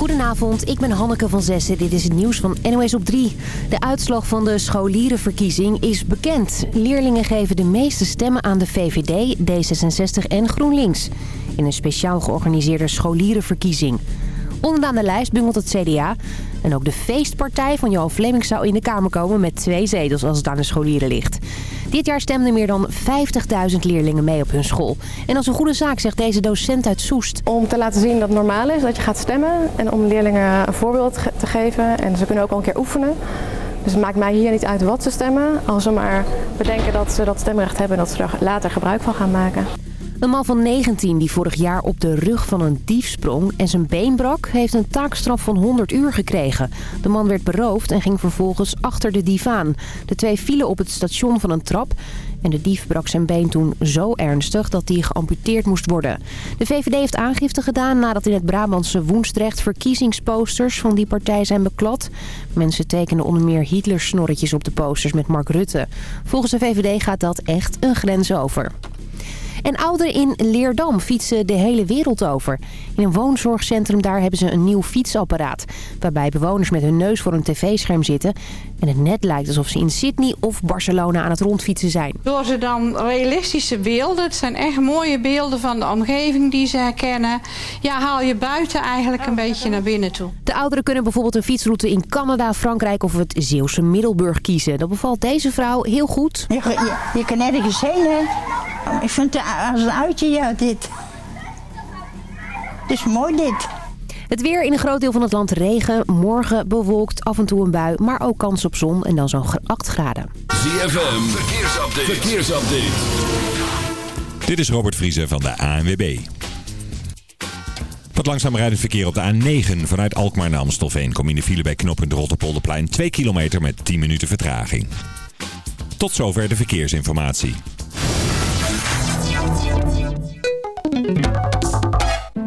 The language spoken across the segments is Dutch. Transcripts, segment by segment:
Goedenavond, ik ben Hanneke van Zessen. Dit is het nieuws van NOS op 3. De uitslag van de scholierenverkiezing is bekend. Leerlingen geven de meeste stemmen aan de VVD, D66 en GroenLinks. In een speciaal georganiseerde scholierenverkiezing. Onderaan de lijst bungelt het CDA. En ook de feestpartij van Johan Fleming zou in de Kamer komen met twee zetels als het aan de scholieren ligt. Dit jaar stemden meer dan 50.000 leerlingen mee op hun school. En is een goede zaak, zegt deze docent uit Soest. Om te laten zien dat het normaal is dat je gaat stemmen. En om leerlingen een voorbeeld te geven. En ze kunnen ook al een keer oefenen. Dus het maakt mij hier niet uit wat ze stemmen. Als ze maar bedenken dat ze dat stemrecht hebben en dat ze er later gebruik van gaan maken. Een man van 19 die vorig jaar op de rug van een dief sprong en zijn been brak... heeft een taakstraf van 100 uur gekregen. De man werd beroofd en ging vervolgens achter de dief aan. De twee vielen op het station van een trap... En de dief brak zijn been toen zo ernstig dat hij geamputeerd moest worden. De VVD heeft aangifte gedaan nadat in het Brabantse Woensdrecht verkiezingsposters van die partij zijn beklad. Mensen tekenden onder meer Hitler-snorretjes op de posters met Mark Rutte. Volgens de VVD gaat dat echt een grens over. En ouderen in Leerdam fietsen de hele wereld over. In een woonzorgcentrum daar hebben ze een nieuw fietsapparaat. Waarbij bewoners met hun neus voor een tv-scherm zitten. En het net lijkt alsof ze in Sydney of Barcelona aan het rondfietsen zijn. Door ze dan realistische beelden, het zijn echt mooie beelden van de omgeving die ze herkennen. Ja, haal je buiten eigenlijk een beetje naar binnen toe. De ouderen kunnen bijvoorbeeld een fietsroute in Canada, Frankrijk of het Zeeuwse Middelburg kiezen. Dat bevalt deze vrouw heel goed. Je, je, je kan nergens heen, hè. Ik vind het als een uitje, ja, dit. Het is mooi, dit. Het weer in een groot deel van het land regen. Morgen bewolkt, af en toe een bui, maar ook kans op zon en dan zo'n 8 graden. ZFM, verkeersupdate. verkeersupdate. Dit is Robert Vriezen van de ANWB. Wat langzaam rijdend verkeer op de A9 vanuit Alkmaar naar Amstelveen. Kom in de file bij knooppunt Rotterpolderplein 2 kilometer met 10 minuten vertraging. Tot zover de verkeersinformatie.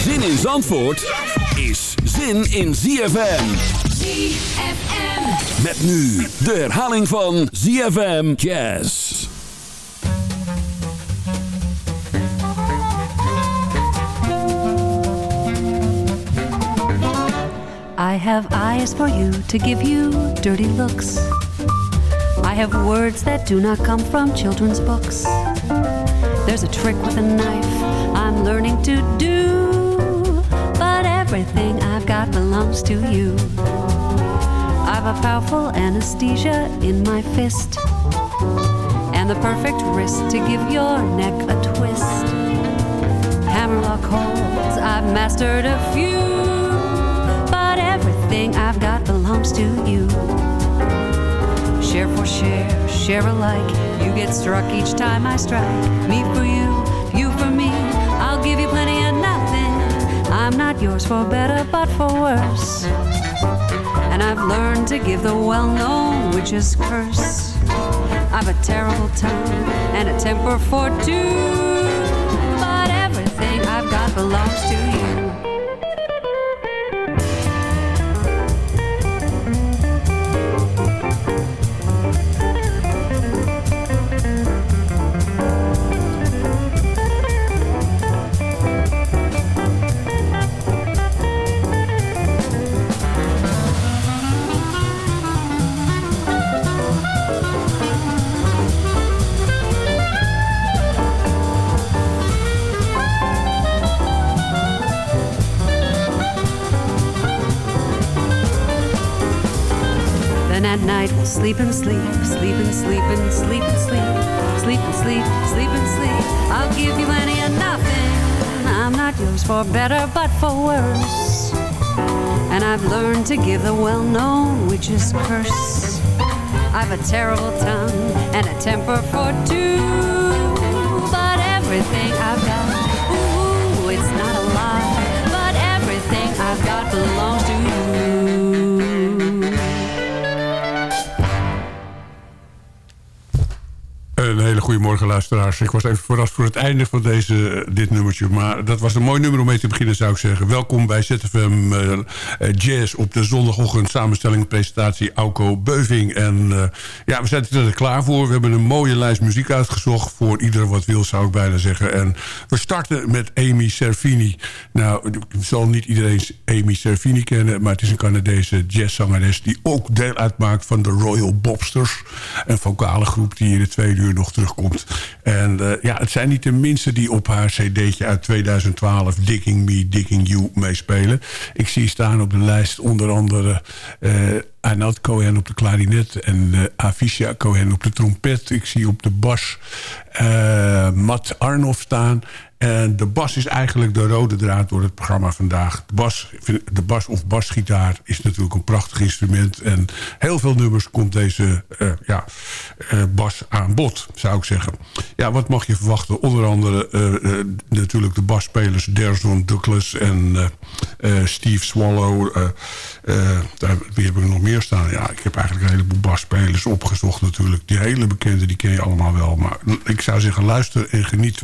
Zin in Zandvoort is zin in ZFM. ZFM. Met nu de herhaling van ZFM Jazz. I have eyes for you to give you dirty looks. I have words that do not come from children's books. There's a trick with a knife I'm learning to do, but everything I've got belongs to you. I've a powerful anesthesia in my fist, and the perfect wrist to give your neck a twist. Hammerlock holds, I've mastered a few, but everything I've got belongs to you. Share for share, share alike. You get struck each time I strike. Me for you, you I'm not yours for better, but for worse. And I've learned to give the well known witch's curse. I've a terrible tongue and a temper for two. But everything I've got belongs at night we'll sleep and sleep, sleep and sleep and sleep and sleep, sleep and sleep, sleep and sleep. I'll give you plenty of nothing. I'm not yours for better, but for worse. And I've learned to give the well-known witch's curse. I've a terrible tongue and a temper for two, but everything I've got, ooh, it's not a lie. But everything I've got traditionnel goedemorgen luisteraars. Ik was even verrast voor het einde van deze, dit nummertje. Maar dat was een mooi nummer om mee te beginnen zou ik zeggen. Welkom bij ZFM uh, Jazz op de zondagochtend samenstelling presentatie Auko Beuving. En ja, we zijn er klaar voor. We hebben een mooie lijst muziek uitgezocht. Voor ieder wat wil zou ik bijna zeggen. En we starten met Amy Servini. Nou, zal niet iedereen Amy Servini kennen. Maar het is een Canadese jazzzangeres die ook deel uitmaakt van de Royal Bobsters. Een vocale groep die in de tweede uur nog terugkomt. En uh, ja, het zijn niet de minste die op haar cd'tje uit 2012... Digging Me, Digging You meespelen. Ik zie staan op de lijst onder andere... Uh, Arnold Cohen op de klarinet en uh, Avisha Cohen op de trompet. Ik zie op de bas Matt Arnoff staan. En de bas is eigenlijk de rode draad door het programma vandaag. De bas, de bas of basgitaar is natuurlijk een prachtig instrument. En heel veel nummers komt deze uh, ja, uh, bas aan bod, zou ik zeggen. Ja, wat mag je verwachten? Onder andere uh, natuurlijk de basspelers Derson Douglas en Steve Swallow. daar, wie heb ik nog meer staan? Ja, ik heb eigenlijk een heleboel basspelers opgezocht natuurlijk. Die hele bekende, die ken je allemaal wel. Maar ik zou zeggen, luister en geniet.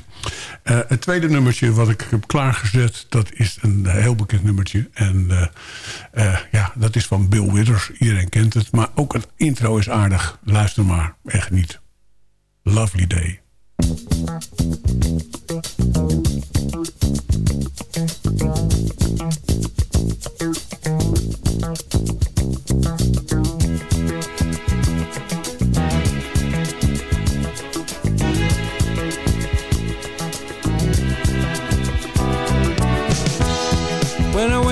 het tweede nummertje wat ik heb klaargezet... dat is een heel bekend nummertje. En uh, uh, ja, dat is van Bill Withers. Iedereen kent het. Maar ook het intro is aardig. Luister maar en geniet. Lovely Day.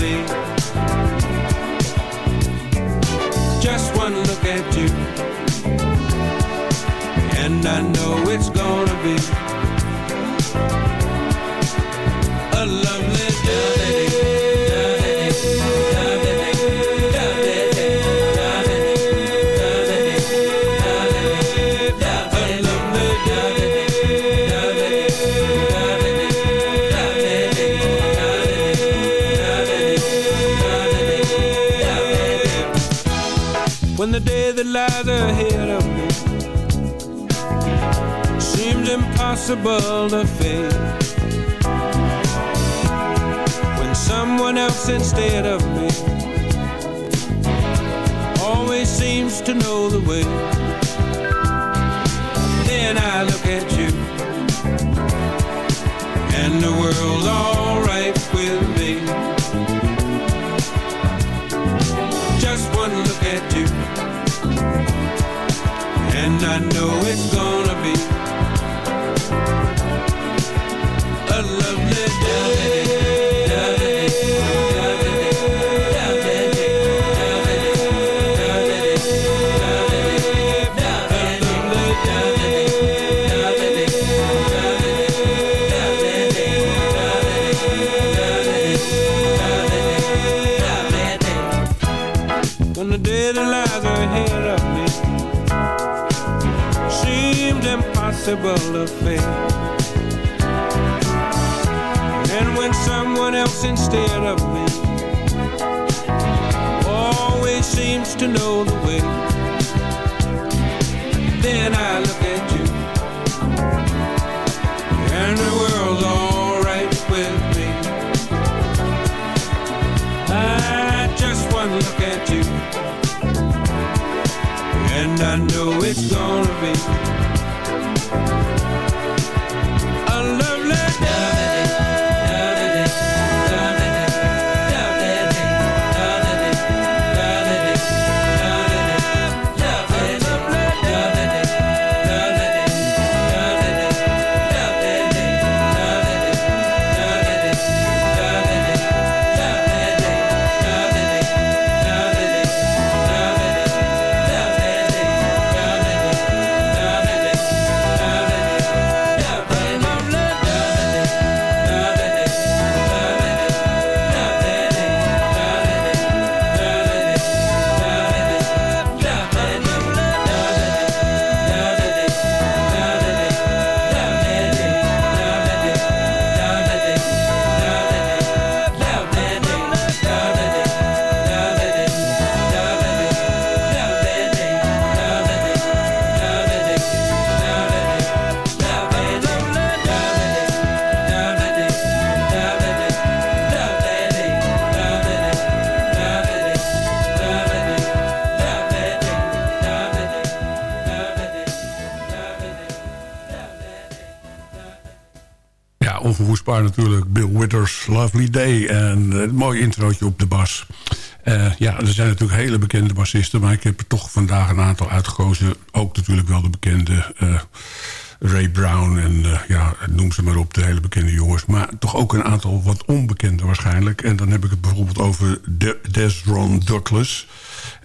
me And I know it's gonna be impossible to face When someone else instead of me Always seems to know the way Then I look at you And the world alright it's gonna be En een mooi introotje op de bas. ja, er zijn natuurlijk hele bekende bassisten... maar ik heb er toch vandaag een aantal uitgekozen. Ook natuurlijk wel de bekende... Ray Brown en ja, noem ze maar op, de hele bekende jongens. Maar toch ook een aantal wat onbekende waarschijnlijk. En dan heb ik het bijvoorbeeld over De Desron Douglas...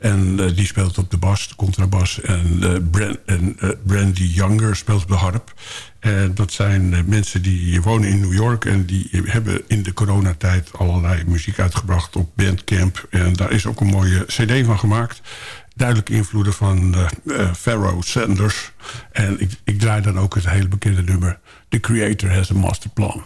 En uh, die speelt op de bas, de contrabas. En, uh, Brand, en uh, Brandy Younger speelt op de harp. En dat zijn mensen die wonen in New York... en die hebben in de coronatijd allerlei muziek uitgebracht op Bandcamp. En daar is ook een mooie cd van gemaakt. Duidelijke invloeden van Pharaoh Sanders. En ik, ik draai dan ook het hele bekende nummer... The Creator Has a Master Plan.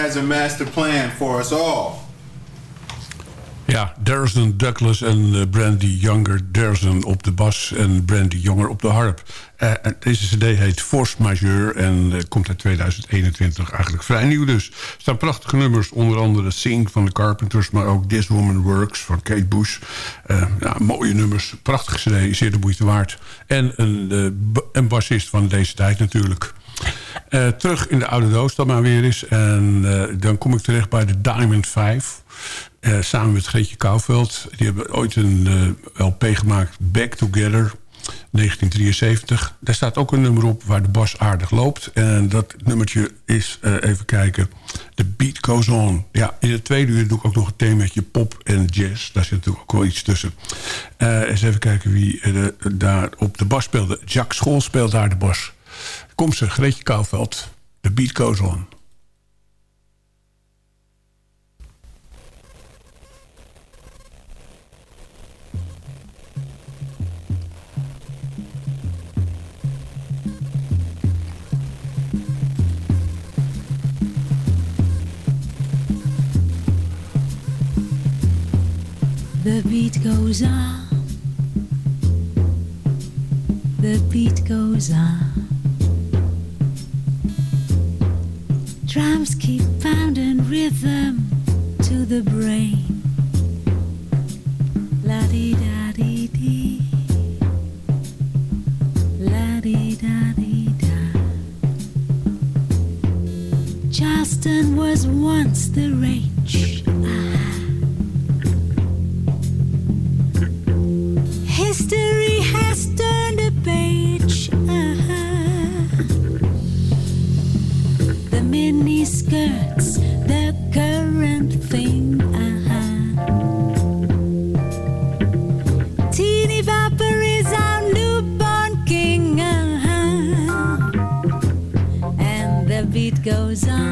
Has a master plan for us all. Ja, Darren Douglas en uh, Brandy Younger. Darren op de bas en Brandy Younger op de harp. Uh, deze cd heet Force Majeure en uh, komt uit 2021. Eigenlijk vrij nieuw dus. Er staan prachtige nummers, onder andere Sing van de Carpenters... maar ook This Woman Works van Kate Bush. Ja, mooie nummers, prachtige cd, zeer de moeite waard. En een, een bassist van deze tijd natuurlijk. Uh, terug in de oude doos dan maar weer eens. En uh, dan kom ik terecht bij de Diamond 5. Uh, eh, samen met Greetje Kouwveld. Die hebben ooit een LP gemaakt, Back Together. 1973. Daar staat ook een nummer op waar de bas aardig loopt. En dat nummertje is, even kijken, The Beat Goes On. Ja, in het tweede uur doe ik ook nog een themaatje pop en jazz. Daar zit natuurlijk ook wel iets tussen. eens even kijken wie daar op de bas speelde. Jacques School speelt daar de bas. Komse Gretje Kouwveld. The Beat Goes On. The beat goes on. The beat goes on. Drums keep pounding rhythm to the brain. La di da di di. La di da di da. Charleston was once the rage. History has turned a page. Mini skirts, the current thing. Uh-huh. Teeny Vapor is our newborn king. Uh-huh. And the beat goes on.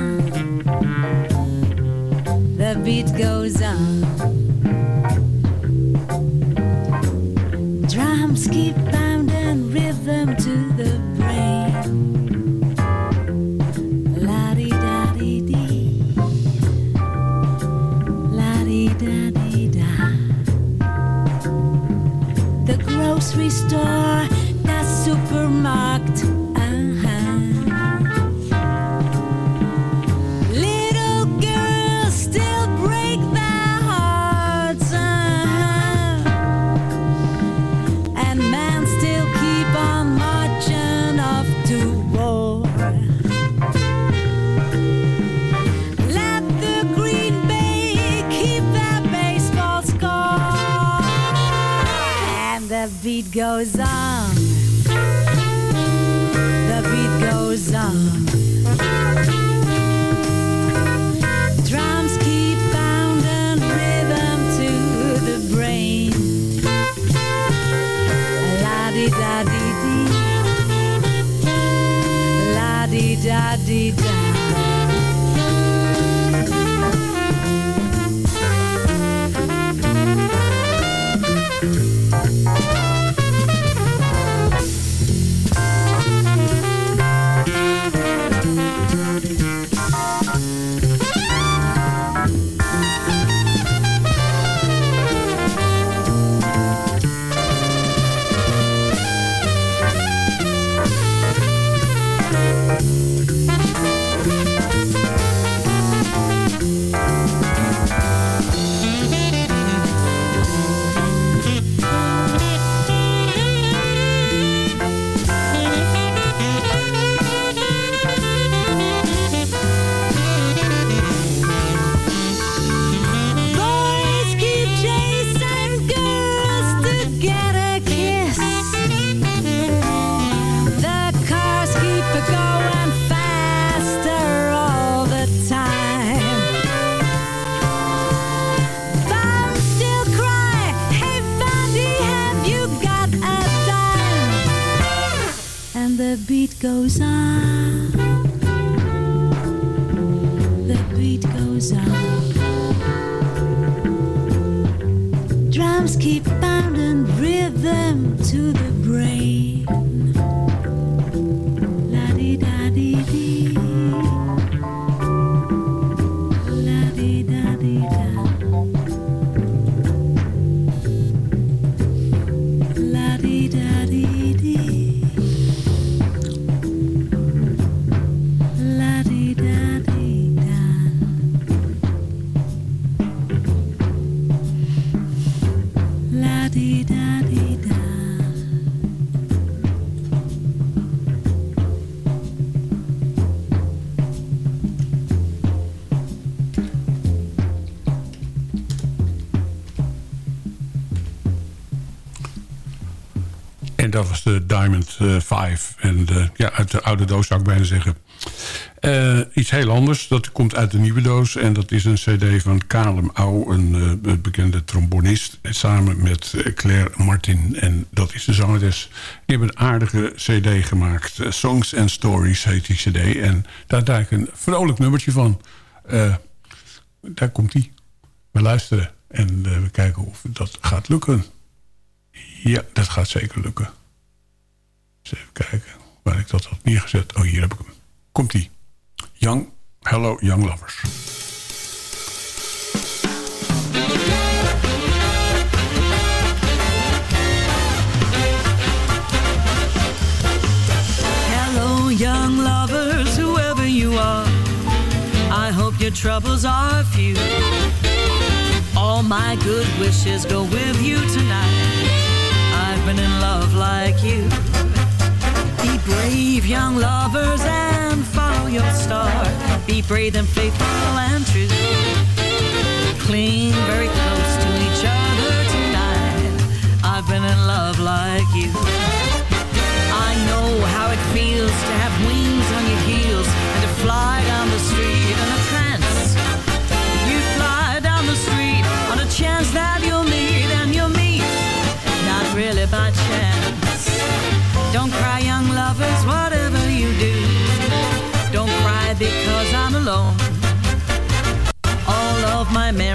Goes on. 5. En de, ja, uit de oude doos zou ik bijna zeggen. Eh, iets heel anders, dat komt uit de nieuwe doos. En dat is een cd van Kalem Au, een eh, bekende trombonist. Samen met eh, Claire Martin. En dat is de zangeres. Die hebben een aardige cd gemaakt. Eh, Songs and Stories heet die cd. En daar daar ik een vrolijk nummertje van. Eh, daar komt die. We luisteren. En eh, we kijken of dat gaat lukken. Ja, dat gaat zeker lukken. Dus even kijken waar ik dat had neergezet. Oh, hier heb ik hem. Komt-ie. Young, hello young lovers. Hello young lovers, whoever you are. I hope your troubles are few. All my good wishes go with you tonight. I've been in love like you. Brave, young lovers, and follow your star. Be brave and faithful and true. Cling very close to each other tonight. I've been in love like you. I know how it feels to have wings on your heels and to fly down the street in a trance. You fly down the street on a chance that you'll meet and you'll meet, not really by chance. Don't cry, of my memories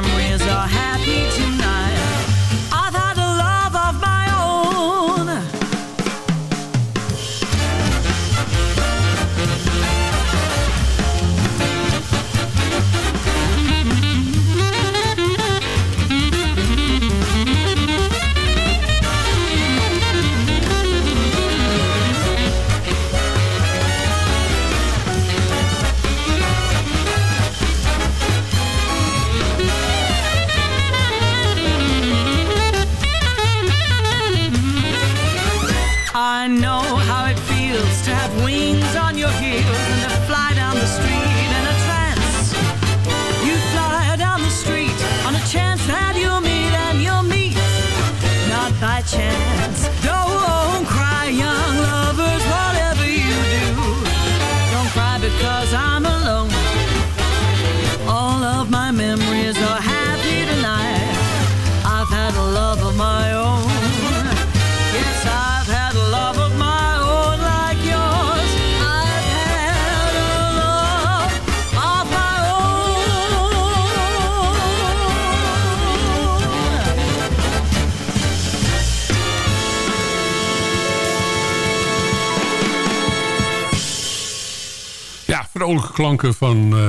klanken van eh,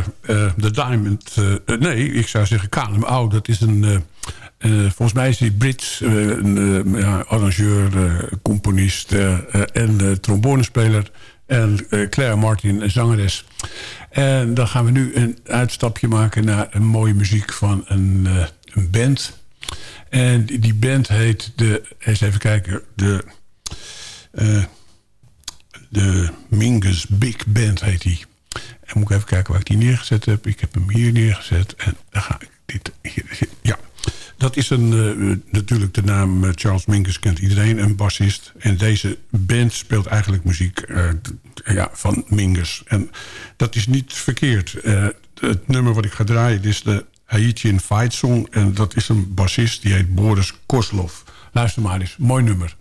eh, The Diamond. eh, eh, nee, ik zou zeggen KLMO. Dat is een... eh, eh, volgens mij is hij Brits, eh, een eh, arrangeur, eh, componist eh, eh, en eh, trombonespeler. En eh, Claire Martin, een zangeres. En dan gaan we nu een uitstapje maken naar een mooie muziek van een, eh, een band. En die, band heet de... Eens even kijken. De... eh, de Mingus Big Band heet die. En moet ik even kijken waar ik die neergezet heb. Ik heb hem hier neergezet. En dan ga ik dit hier... Ja, dat is een, eh, natuurlijk de naam eh, Charles Mingus kent iedereen. Een bassist. En deze band speelt eigenlijk muziek eh, ja, van Mingus. En dat is niet verkeerd. Eh, het nummer wat ik ga draaien is de Haitian Fight Song. En dat is een bassist die heet Boris Koslov. Luister maar eens. Mooi nummer.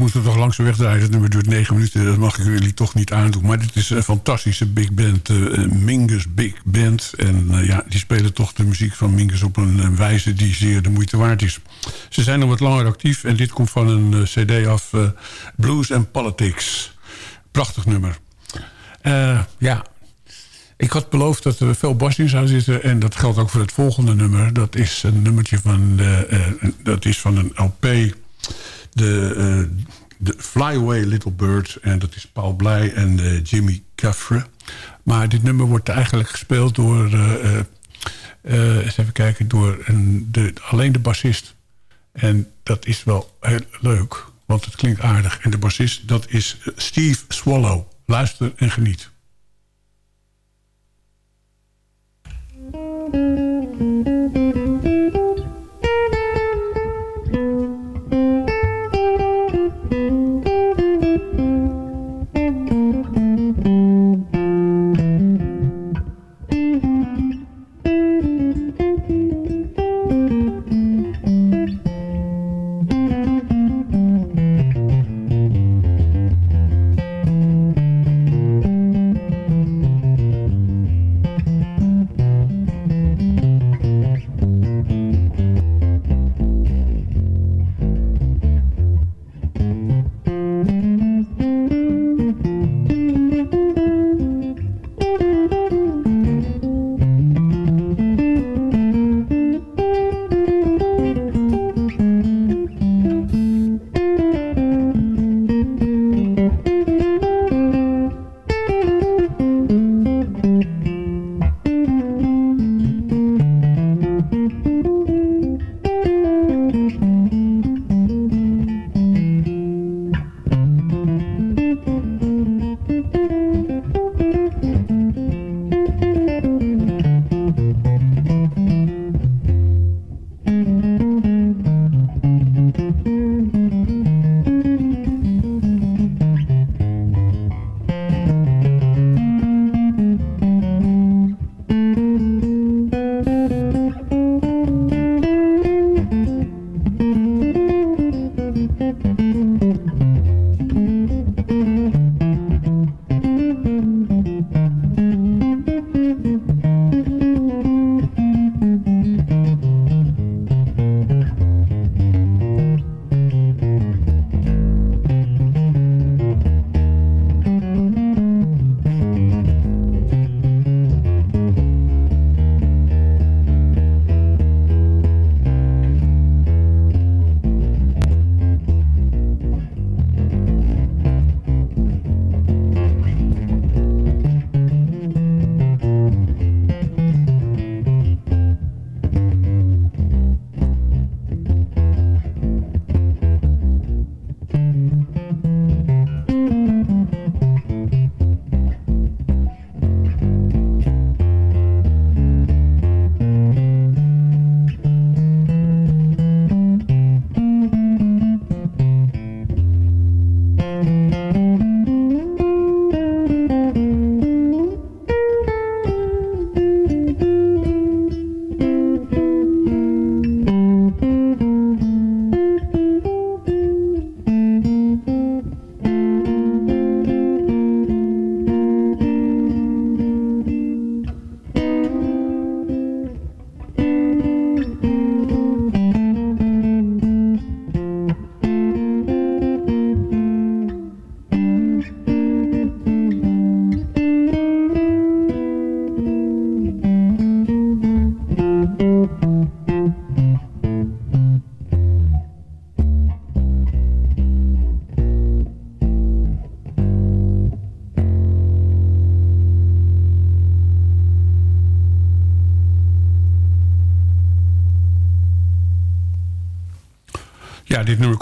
Ja, ik moet er toch langs de weg draaien. Het nummer duurt negen minuten. Dat mag ik jullie toch niet aandoen. Maar dit is een fantastische big band. eh, Mingus Big Band. En eh, ja, die spelen toch de muziek van Mingus op een eh, wijze die zeer de moeite waard is. Ze zijn al wat langer actief. En dit komt van een cd af. Blues and Politics. Prachtig nummer. Ja, ik had beloofd dat er veel bas in zou zitten. En dat geldt ook voor het volgende nummer. Dat is een nummertje van, de, dat is van een LP. De, eh, de Fly Away Little Bird. En dat is Paul Blij en eh, Jimmy Caffre. Maar dit nummer wordt eigenlijk gespeeld door... eh, eens even kijken, door een, de, alleen de bassist. En dat is wel heel leuk, want het klinkt aardig. En de bassist, dat is Steve Swallow. Luister en geniet.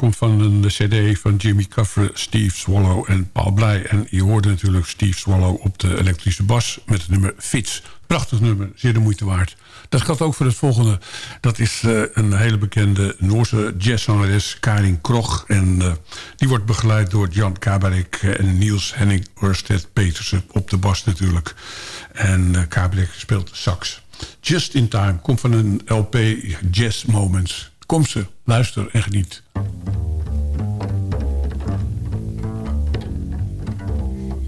Komt van een cd van Jimmy Cover, Steve Swallow en Paul Blij. En je hoorde natuurlijk Steve Swallow op de elektrische bas met het nummer Fits. Prachtig nummer, zeer de moeite waard. Dat geldt ook voor het volgende. Dat is eh, een hele bekende Noorse jazzzangeres, Karin Krog. En eh, die wordt begeleid door Jan Kabarek en Niels Henning Ørsted Petersen op de bas natuurlijk. En uh, Kabarek speelt sax. Just in Time komt van een LP Jazz Moments. Kom ze, luister en geniet.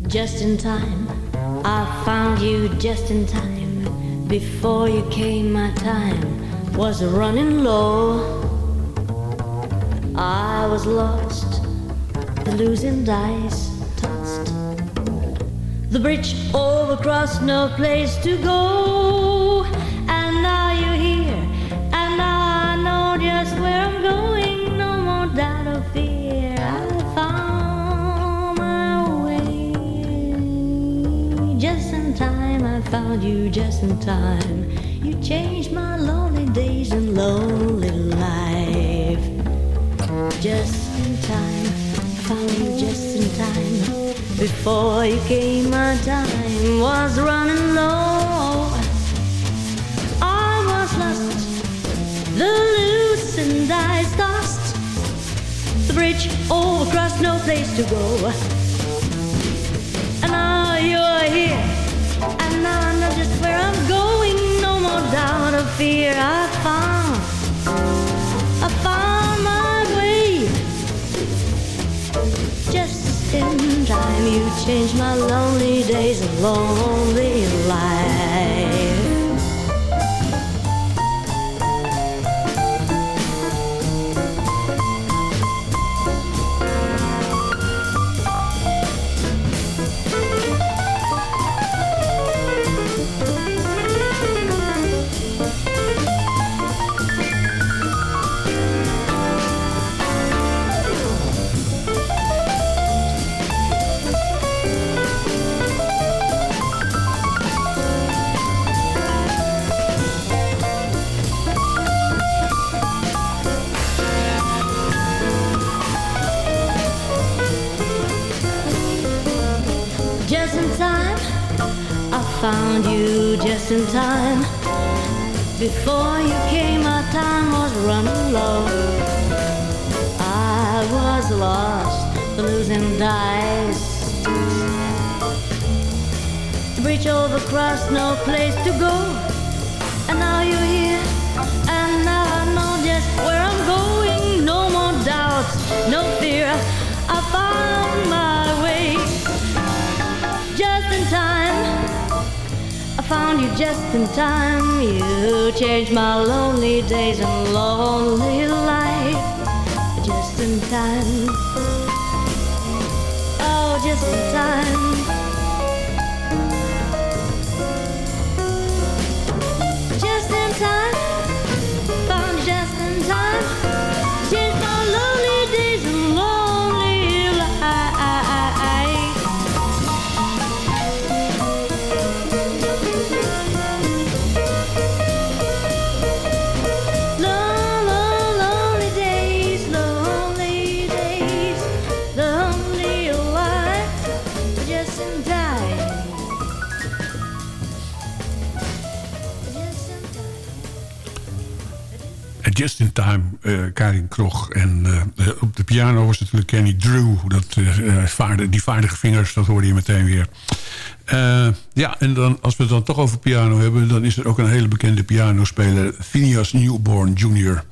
Just in time, I found you just in time. Before you came, my time was running low. I was lost, the losing dice tossed. The bridge over cross no place to go. And now you're here. Just where I'm going. No more doubt or fear. I found my way. Just in time, I found you just in time. You changed my lonely days and lonely life. Just in time, I found you just in time. Before you came, my time was running Bridge overcrossed, no place to go. And now you're here, and now I know just where I'm going. No more doubt or fear. I found, I found my way. Just in time, you changed my lonely days lonely found you just in time. Before you came, my time was running low. I was lost, losing dice. The over, cross, no place to go. And now you're here, found you just in time. You changed my lonely days and lonely life. Just in time. Oh, just in time. Just in Time, eh, Karin Krog. En eh, eh, op de piano was natuurlijk Kenny Drew. Dat, die vaardige vingers, dat hoorde je meteen weer. Ja, en dan, als we het dan toch over piano hebben... dan is er ook een hele bekende pianospeler... Phineas Newborn Jr.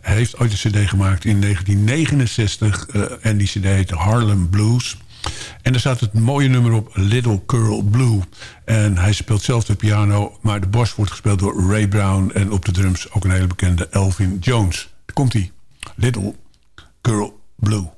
Hij heeft ooit een cd gemaakt in 1969. eh, en die cd heette Harlem Blues... En er staat het mooie nummer op Little Curl Blue. En hij speelt zelf de piano, maar de bas wordt gespeeld door Ray Brown... en op de drums ook een hele bekende Elvin Jones. Daar komt hij. Little Curl Blue.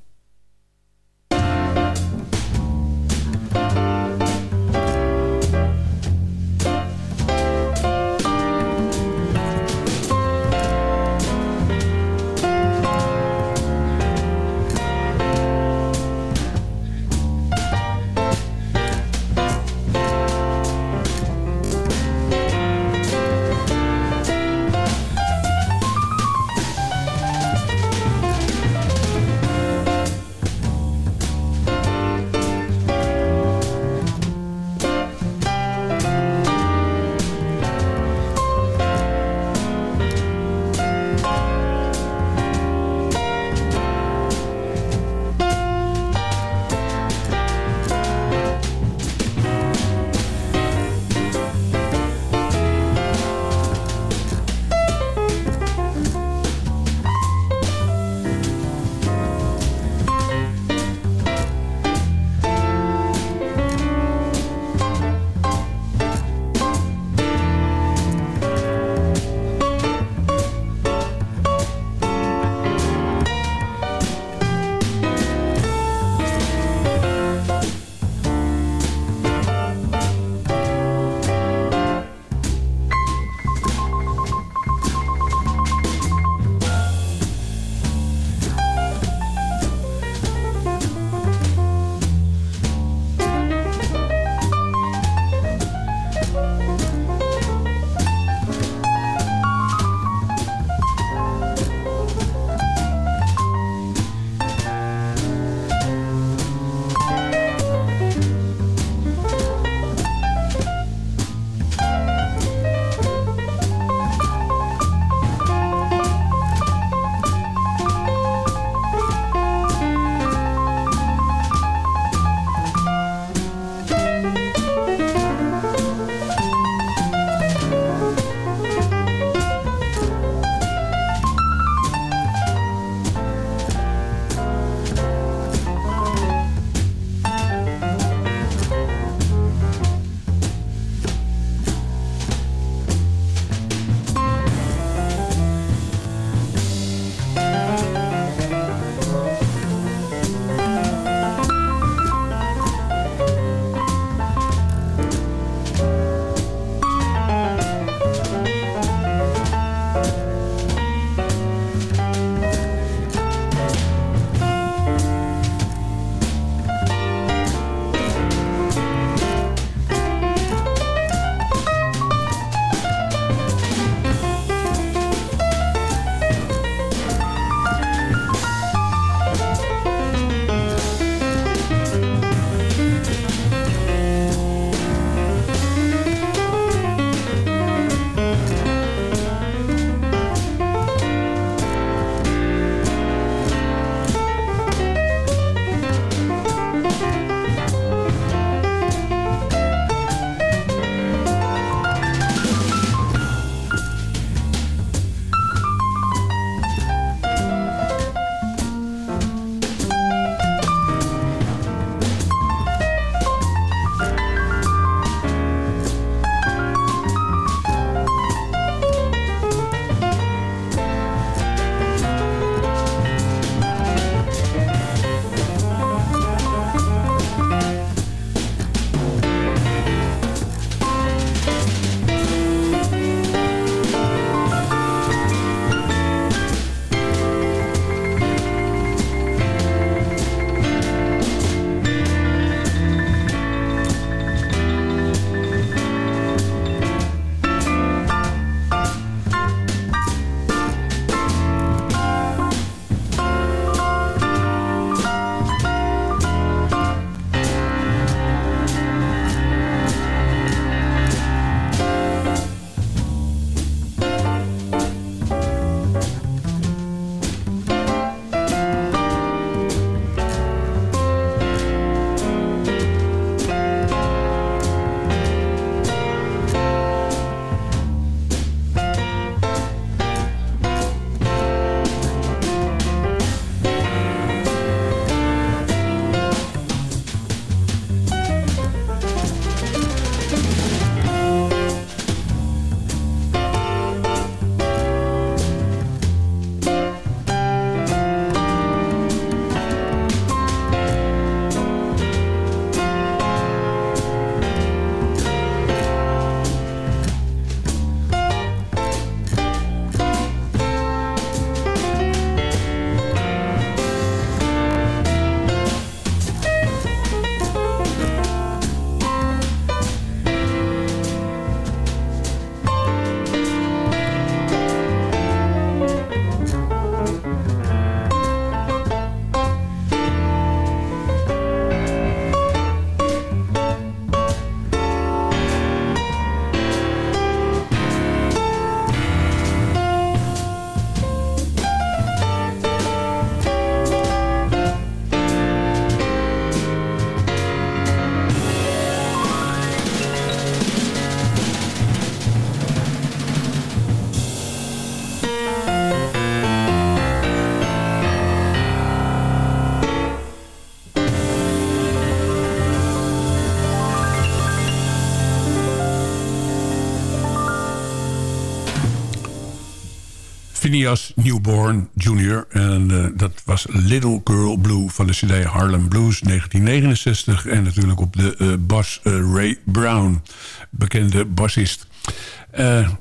Phineas Newborn Jr. En eh, dat was Little Girl Blue van de CD Harlem Blues 1969. En natuurlijk op de uh, bas Ray Brown, bekende bassist.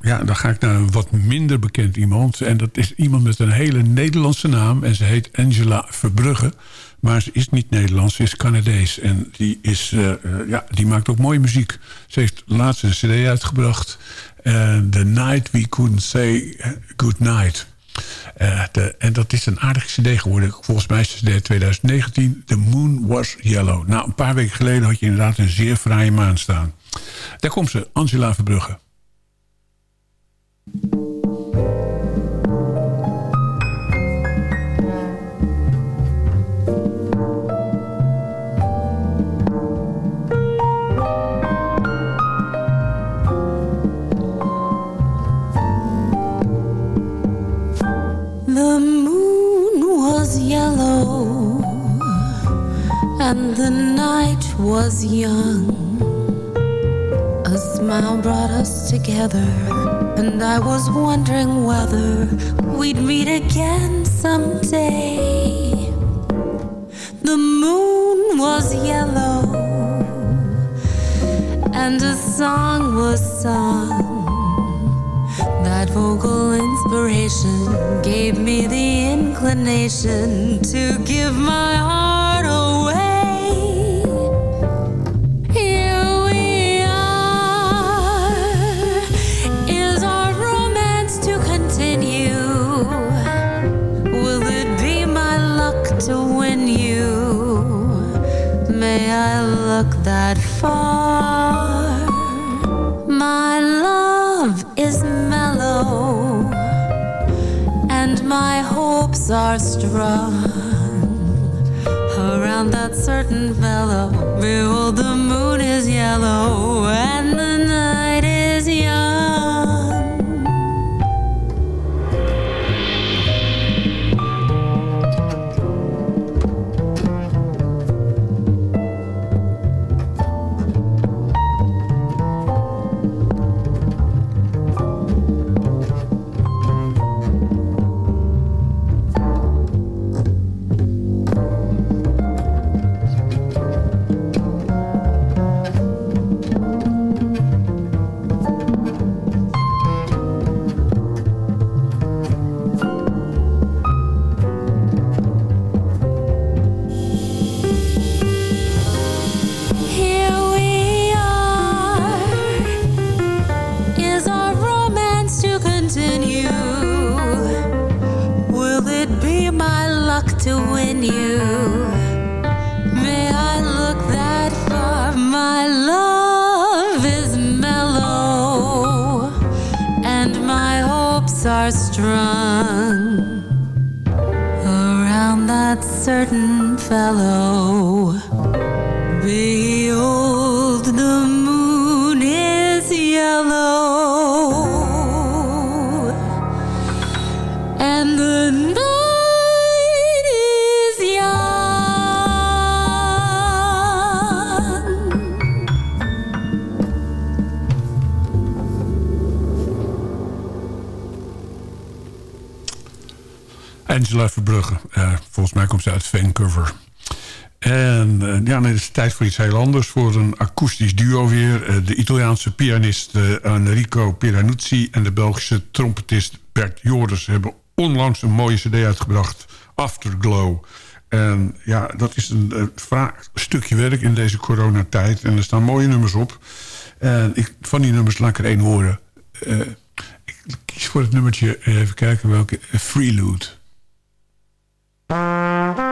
ja, dan ga ik naar een wat minder bekend iemand. En dat is iemand met een hele Nederlandse naam. En ze heet Angela Verbrugge. Maar ze is niet Nederlands, ze is Canadees. En die, is, ja, die maakt ook mooie muziek. Ze heeft laatst een cd uitgebracht. The Night We Couldn't Say Good Night. Uh, de, en dat is een aardige cd geworden. Volgens mij is cd 2019. The Moon Was Yellow. Nou, een paar weken geleden had je inderdaad een zeer fraaie maan staan. Daar komt ze, Angela Verbrugge. And the night was young. A smile brought us together, and I was wondering whether we'd meet again someday. The moon was yellow, and a song was sung. That vocal inspiration gave me the inclination to give my heart look that far? My love is mellow, and my hopes are strong. Around that certain fellow, behold, the moon is yellow, and Angela Verbrugge. Volgens mij komt ze uit Vancouver. En eh, ja, het is tijd voor iets heel anders. Voor een akoestisch duo weer. Eh, de Italiaanse pianist eh, Enrico Piranuzzi... en de Belgische trompetist Bert Joris... hebben onlangs een mooie cd uitgebracht. Afterglow. En ja, dat is een, een vaak stukje werk in deze coronatijd. En er staan mooie nummers op. En ik, van die nummers laat ik er één horen. Ik kies voor het nummertje, even kijken welke... Freeload. Música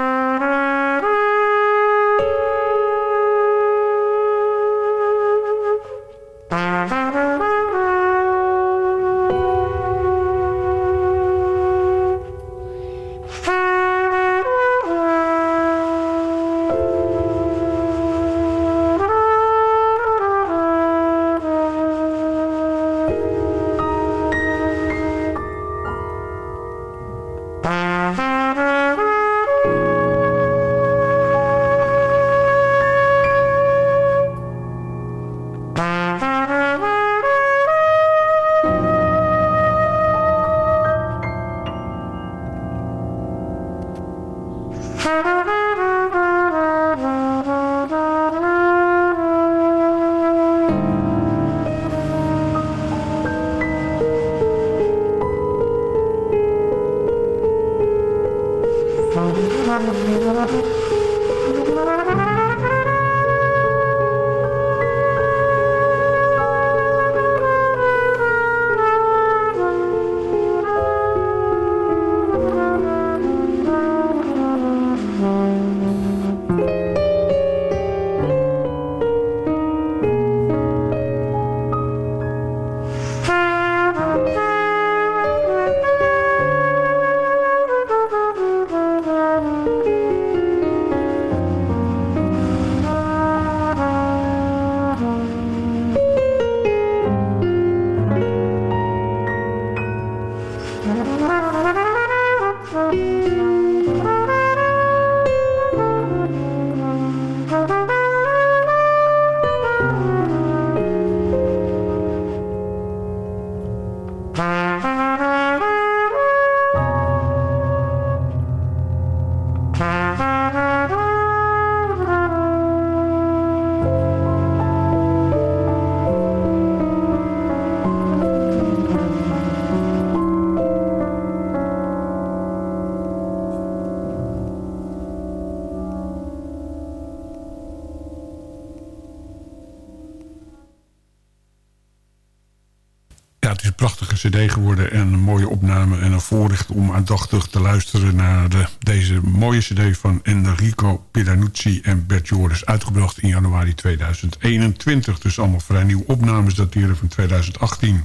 cd geworden en een mooie opname... en een voorrecht om aandachtig te luisteren naar de, deze mooie cd... van Enrico Piranuzzi en Bert Joris, uitgebracht in januari 2021. Dus allemaal vrij nieuwe opnames dateren van 2018...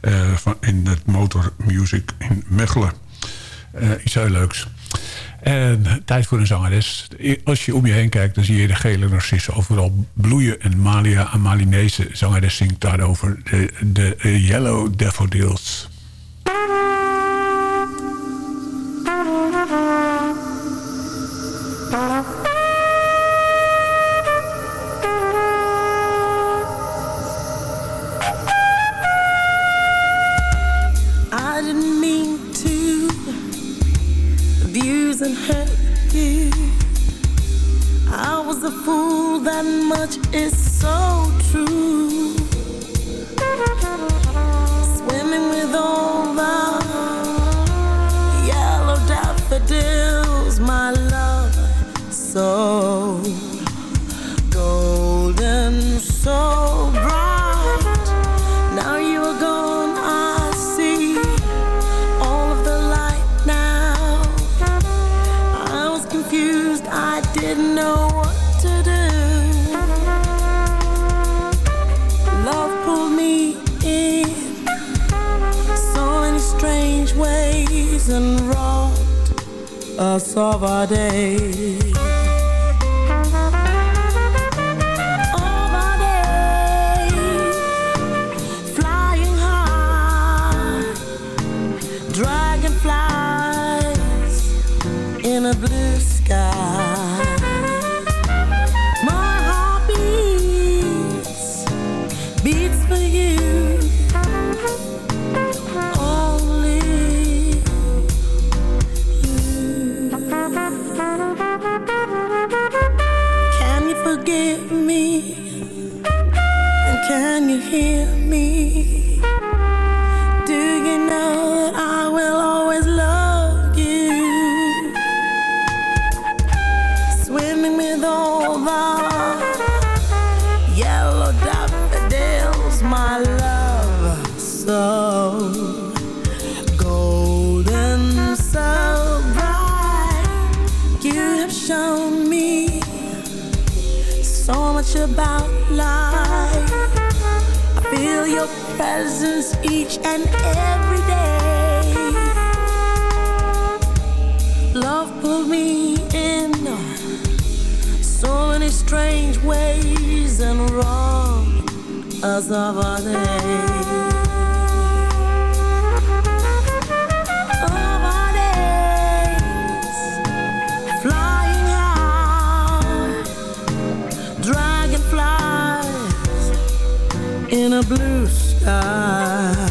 eh, van, in het Motor Music in Mechelen. Eh, iets heel leuks. En tijd voor een zangeres. Als je om je heen kijkt, dan zie je de gele narcissen overal bloeien. En Malia, een Malinese zangeres, zingt daarover de, de Yellow Daffodils. Presence each and every day. Love pulled me in so many strange ways and wrong as of our day. Of our days, flying high, dragonflies in a blue sky.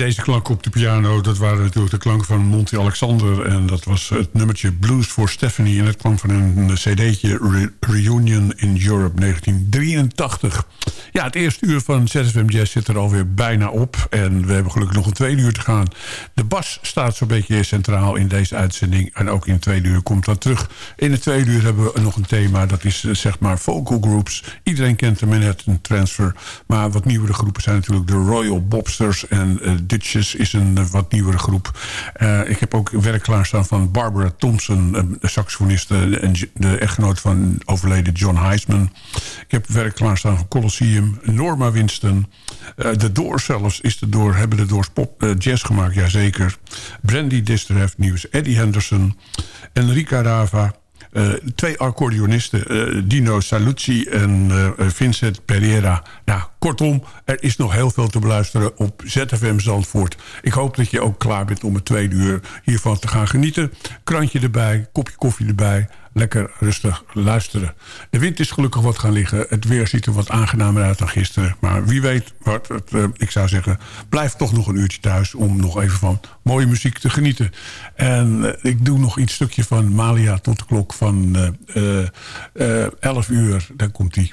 Deze klanken op de piano, dat waren natuurlijk de klanken van Monty Alexander. En dat was het nummertje Blues for Stephanie. En dat kwam van een cd'tje Re- Reunion in Europe 1983. Ja, het eerste uur van ZFM Jazz zit er alweer bijna op. En we hebben gelukkig nog een tweede uur te gaan. De bas staat zo'n beetje centraal in deze uitzending. En ook in het tweede uur komt dat terug. In het tweede uur hebben we nog een thema. Dat is eh, zeg maar vocal groups. Iedereen kent de Manhattan Transfer. Maar wat nieuwere groepen zijn natuurlijk de Royal Bobsters. En Ditches is een eh, wat nieuwere groep. Ik heb ook werk klaarstaan van Barbara Thompson. saxofoniste en de echtgenoot van overleden John Heisman. Ik heb werk klaarstaan van Colosseum. Norma Winston. Eh, de Doors zelfs is de Door, hebben de Doors pop eh, jazz gemaakt, jazeker. Brandy Dister nieuws. Eddie Henderson. Enrica Rava. Eh, twee accordeonisten, Dino Saluzzi en Vincent Pereira. Nou, kortom, er is nog heel veel te beluisteren op ZFM Zandvoort. Ik hoop dat je ook klaar bent om het tweede uur hiervan te gaan genieten. Krantje erbij, kopje koffie erbij. Lekker rustig luisteren. De wind is gelukkig wat gaan liggen. Het weer ziet er wat aangenamer uit dan gisteren. Maar wie weet, wat, het, eh, ik zou zeggen... blijf toch nog een uurtje thuis om nog even van mooie muziek te genieten. En eh, ik doe nog iets stukje van Malia tot de klok van eh, eh, eh, 11 uur. Daar komt die.